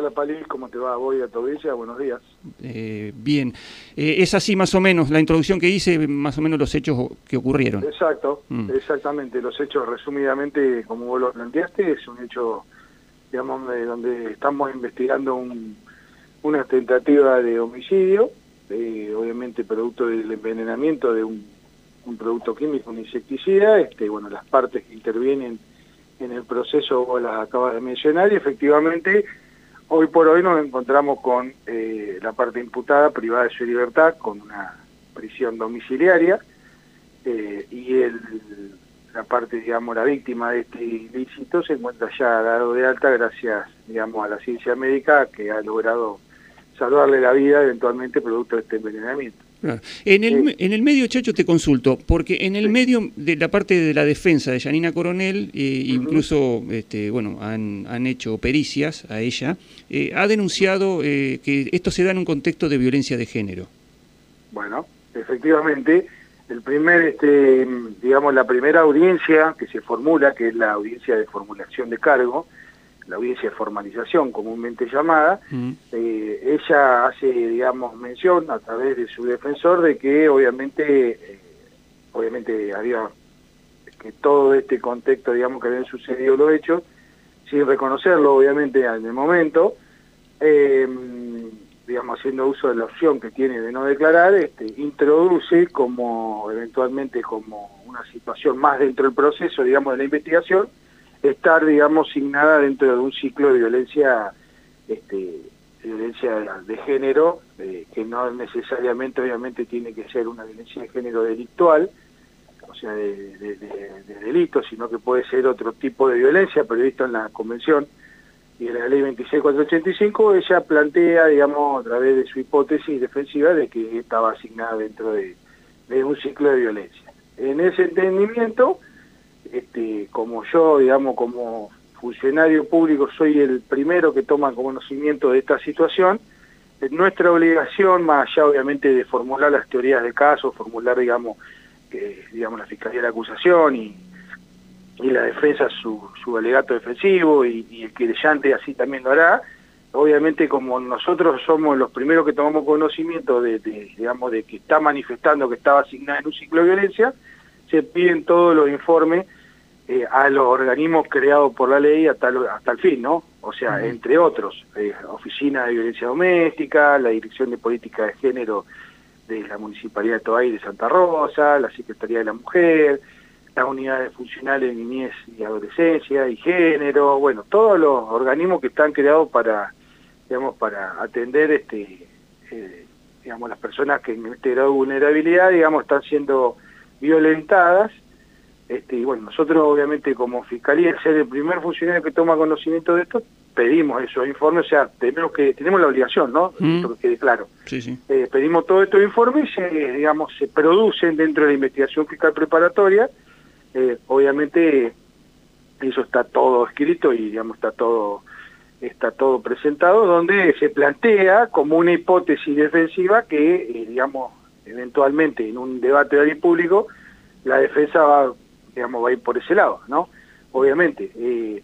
Hola ¿cómo te va? Voy a tu audiencia, buenos días. Eh, bien, eh, es así más o menos, la introducción que hice, más o menos los hechos que ocurrieron. Exacto, mm. exactamente, los hechos resumidamente, como vos lo planteaste, es un hecho, digamos, donde estamos investigando un, una tentativa de homicidio, obviamente producto del envenenamiento de un, un producto químico, un insecticida, este, bueno, las partes que intervienen en el proceso vos las acabas de mencionar y efectivamente hoy por hoy nos encontramos con eh, la parte imputada privada de su libertad con una prisión domiciliaria eh, y la parte, digamos, la víctima de este ilícito se encuentra ya dado de alta gracias, digamos, a la ciencia médica que ha logrado salvarle la vida eventualmente producto de este envenenamiento. En, el, en el medio, Chacho, te consulto, porque en el medio de la parte de la defensa de Janina Coronel, eh, incluso este, bueno, han, han, hecho pericias a ella, eh, ha denunciado eh, que esto se da en un contexto de violencia de género. Bueno, efectivamente, el primer, este, digamos, la primera audiencia que se formula, que es la audiencia de formulación de cargo, la audiencia de formalización comúnmente llamada, eh, ella hace, digamos, mención a través de su defensor de que obviamente, eh, obviamente había que todo este contexto, digamos, que habían sucedido los hechos, sin reconocerlo obviamente en el momento, eh, digamos, haciendo uso de la opción que tiene de no declarar, este, introduce como, eventualmente, como una situación más dentro del proceso, digamos, de la investigación, estar, digamos, signada dentro de un ciclo de violencia, este, violencia de género, eh, que no necesariamente, obviamente, tiene que ser una violencia de género delictual, o sea, de, delito, sino que puede ser otro tipo de violencia previsto en la Convención y en la Ley 26485, ella plantea, digamos, a través de su hipótesis defensiva de que estaba asignada dentro de un ciclo de violencia. En ese entendimiento, este, como yo, digamos, como funcionario público, soy el primero que toma conocimiento de esta situación, nuestra obligación, más allá obviamente de formular las teorías de caso, formular, digamos, que, digamos la Fiscalía de la acusación y, y la defensa su, su alegato defensivo y, y el querellante así también lo hará, obviamente como nosotros somos los primeros que tomamos conocimiento de, de, digamos, de que está manifestando que estaba asignada en un ciclo de violencia, se piden todos los informes eh, a los organismos creados por la ley hasta, hasta el fin, ¿no? O sea, entre otros, eh, Oficina de Violencia Doméstica, la Dirección de Política de Género de la Municipalidad de Toay de Santa Rosa, la Secretaría de la Mujer, las unidades funcionales de niñez y adolescencia y género, bueno, todos los organismos que están creados para, digamos, para atender este, eh, digamos, las personas que en este grado de vulnerabilidad, digamos, están siendo violentadas este, y bueno, nosotros obviamente como Fiscalía, ser el primer funcionario que toma conocimiento de esto, pedimos esos informes, o sea, tenemos que tenemos la obligación, ¿no? Mm. Que quede claro. Sí, sí. Eh, pedimos todos estos informes, se, digamos, se producen dentro de la investigación fiscal preparatoria. Eh, obviamente eso está todo escrito y digamos está todo está todo presentado, donde se plantea como una hipótesis defensiva que, eh, digamos, eventualmente en un debate de público, la defensa va digamos, va a ir por ese lado, ¿no? Obviamente. Eh,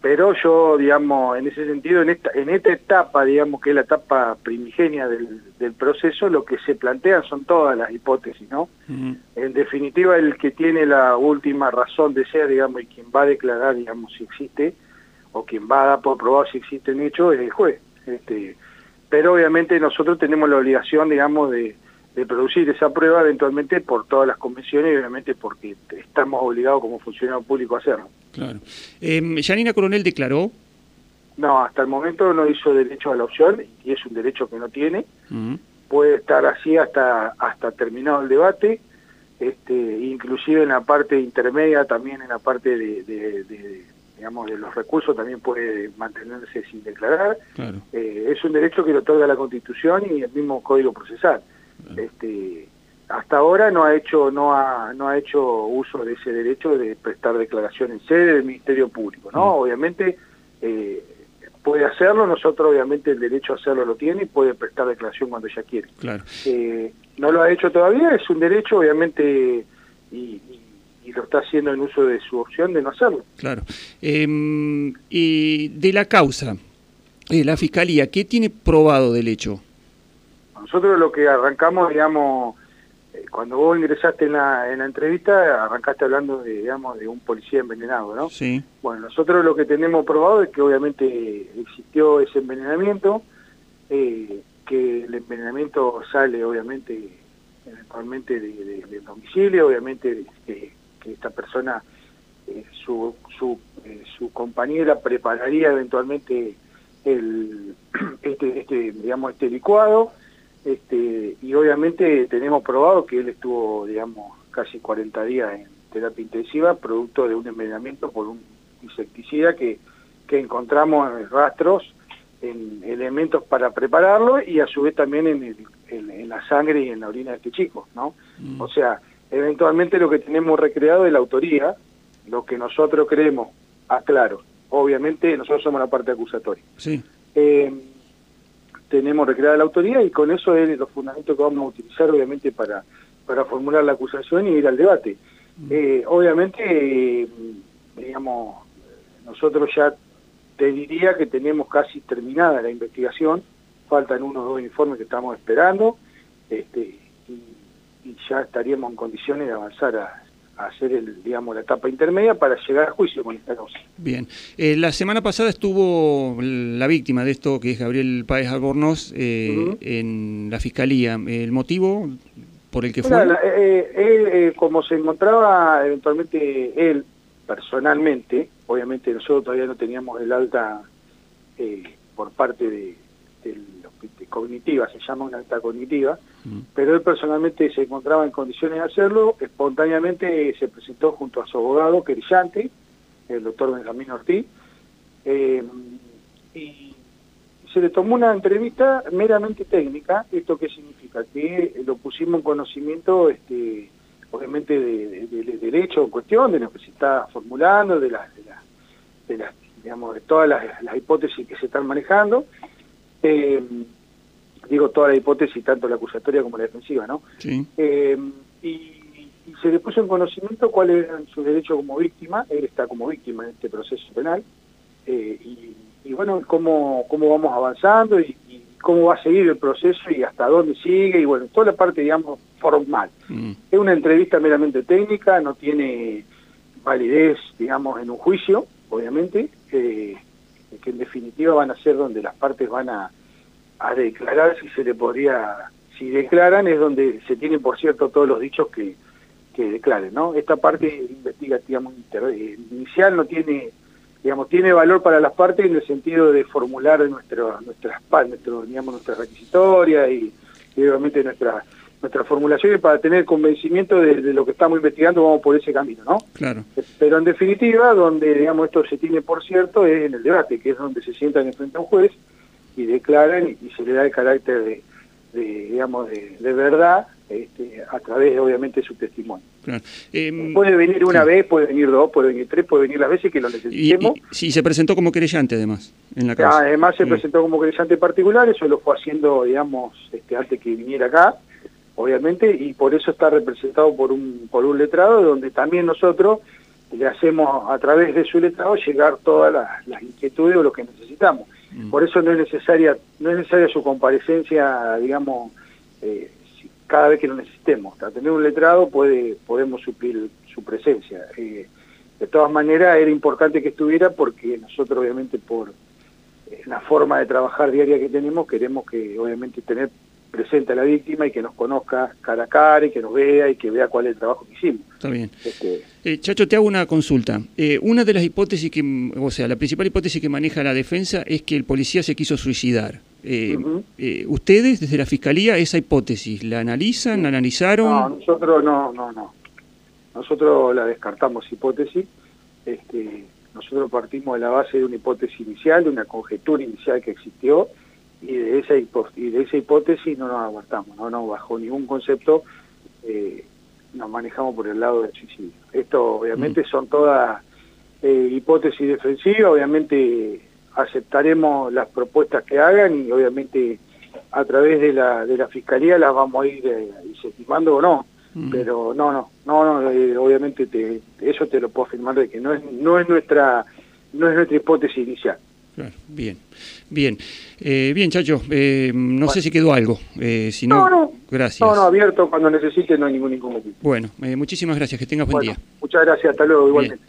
pero yo, digamos, en ese sentido, en esta, en esta etapa, digamos, que es la etapa primigenia del, del proceso, lo que se plantean son todas las hipótesis, ¿no? En definitiva, el que tiene la última razón de ser, digamos, y quien va a declarar, digamos, si existe, o quien va a dar por probado si existen hechos, es el juez. Este, pero obviamente nosotros tenemos la obligación, digamos, de, de producir esa prueba eventualmente por todas las convenciones y obviamente porque estamos obligados como funcionario público a hacerlo. Claro. Eh, ¿Yanina Coronel declaró? No, hasta el momento no hizo derecho a la opción y es un derecho que no tiene. Puede estar así hasta hasta terminado el debate, este, inclusive en la parte intermedia, también en la parte de, digamos de los recursos también puede mantenerse sin declarar. Claro. Eh, es un derecho que lo otorga la Constitución y el mismo Código Procesal. Este, hasta ahora no ha hecho no ha no ha hecho uso de ese derecho de prestar declaración en sede del Ministerio Público, ¿no? Obviamente eh, puede hacerlo, nosotros obviamente el derecho a hacerlo lo tiene y puede prestar declaración cuando ella quiere. Claro. Eh, no lo ha hecho todavía, es un derecho obviamente y, lo está haciendo en uso de su opción de no hacerlo. Claro. Em, y de la causa, Eh, la Fiscalía, ¿qué tiene probado del hecho? Nosotros lo que arrancamos, digamos, eh, cuando vos ingresaste en la, en la entrevista, arrancaste hablando de, digamos, de un policía envenenado, ¿no? Sí. Bueno, nosotros lo que tenemos probado es que obviamente existió ese envenenamiento, eh, que el envenenamiento sale obviamente eventualmente del domicilio, obviamente que, esta persona, eh, su, su, su compañera prepararía eventualmente el, este, este, digamos, este licuado, este, y obviamente tenemos probado que él estuvo, digamos, casi 40 días en terapia intensiva, producto de un envenenamiento por un insecticida que, que encontramos en rastros, en elementos para prepararlo y a su vez también en, en, la sangre y en la orina de este chico, ¿no? Mm. O sea, eventualmente lo que tenemos recreado es la autoría, lo que nosotros creemos, aclaro, obviamente nosotros somos la parte acusatoria. Sí. Eh, tenemos recreada la autoría y con eso es los fundamentos que vamos a utilizar obviamente para, para formular la acusación y ir al debate. Mm. Eh, obviamente, eh, digamos, nosotros ya te diría que tenemos casi terminada la investigación, faltan unos dos informes que estamos esperando, este, y, ya estaríamos en condiciones de avanzar a, hacer el, digamos, la etapa intermedia para llegar a juicio con esta causa. Bien. Eh, la semana pasada estuvo la víctima de esto, que es Gabriel Páez Albornoz, eh, en la Fiscalía. ¿El motivo por el que fue? Eh, como se encontraba eventualmente él personalmente, obviamente nosotros todavía no teníamos el alta por parte de, cognitiva, se llama una alta cognitiva, mm. pero él personalmente se encontraba en condiciones de hacerlo, espontáneamente se presentó junto a su abogado querellante, el doctor Benjamín Ortiz, eh, y se le tomó una entrevista meramente técnica, ¿esto qué significa? Que lo pusimos en conocimiento, este, obviamente, del derecho en cuestión, de lo que se está formulando, de las, de las, digamos, de todas las, las hipótesis que se están manejando, eh, digo toda la hipótesis, tanto la acusatoria como la defensiva, ¿no? Sí. Eh, y, se le puso en conocimiento cuáles eran sus derechos como víctima, él está como víctima en este proceso penal, eh, y, bueno, cómo, cómo vamos avanzando y, cómo va a seguir el proceso y hasta dónde sigue, y bueno, toda la parte, digamos, formal. Mm. Es una entrevista meramente técnica, no tiene validez, digamos, en un juicio, obviamente, eh, que en definitiva van a ser donde las partes van a, declarar si se le podría, si declaran es donde se tienen por cierto todos los dichos que, que declaren, ¿no? Esta parte investigativa eh, inicial no tiene, digamos, tiene valor para las partes en el sentido de formular nuestro, nuestras, nuestro, digamos, nuestra requisitoria y, y obviamente nuestra nuestras formulaciones para tener convencimiento de, lo que estamos investigando, vamos por ese camino, ¿no? Claro. Pero en definitiva, donde, digamos, esto se tiene por cierto es en el debate, que es donde se sientan en frente a un juez y declaran y, se le da el carácter de, digamos, de, verdad este, a través, obviamente, de su testimonio. Claro. Em, puede venir una vez, puede venir dos, puede venir tres, puede venir las veces que lo necesitemos. Y, se presentó como querellante, además, en la causa. Además, se presentó como querellante particular, eso lo fue haciendo, digamos, este, antes que viniera acá obviamente, y por eso está representado por un, por un letrado, donde también nosotros le hacemos a través de su letrado llegar todas las, inquietudes o lo que necesitamos. Mm. Por eso no es necesaria no es necesaria su comparecencia, digamos, eh, cada vez que lo necesitemos. Al tener un letrado puede podemos suplir su presencia. Eh, de todas maneras era importante que estuviera porque nosotros obviamente por eh, la forma de trabajar diaria que tenemos queremos que obviamente tener presente a la víctima y que nos conozca cara a cara y que nos vea y que vea cuál es el trabajo que hicimos. Está bien. Este... Eh, Chacho, te hago una consulta. Eh, una de las hipótesis que, o sea, la principal hipótesis que maneja la defensa es que el policía se quiso suicidar. Eh, ¿Ustedes, desde la Fiscalía, esa hipótesis, la analizan, la analizaron? No, nosotros no, no, no. Nosotros la descartamos hipótesis. Este, nosotros partimos de la base de una hipótesis inicial, de una conjetura inicial que existió, y de esa y de esa hipótesis no nos aguantamos, no nos bajo ningún concepto eh, nos manejamos por el lado del suicidio. Esto obviamente mm. son todas eh, hipótesis defensivas, obviamente aceptaremos las propuestas que hagan y obviamente a través de la, de la fiscalía las vamos a ir eh, o no. Mm. Pero no, no, no, no eh, obviamente te, eso te lo puedo afirmar de que no es, no es nuestra, no es nuestra hipótesis inicial. Claro, bien, bien. Eh, bien, Chacho, eh, no sé si quedó algo. Eh, si no, no, gracias. No, no, abierto cuando necesite, no hay ningún inconveniente. Bueno, muchísimas gracias, que tengas buen día. Muchas gracias, hasta luego, igualmente.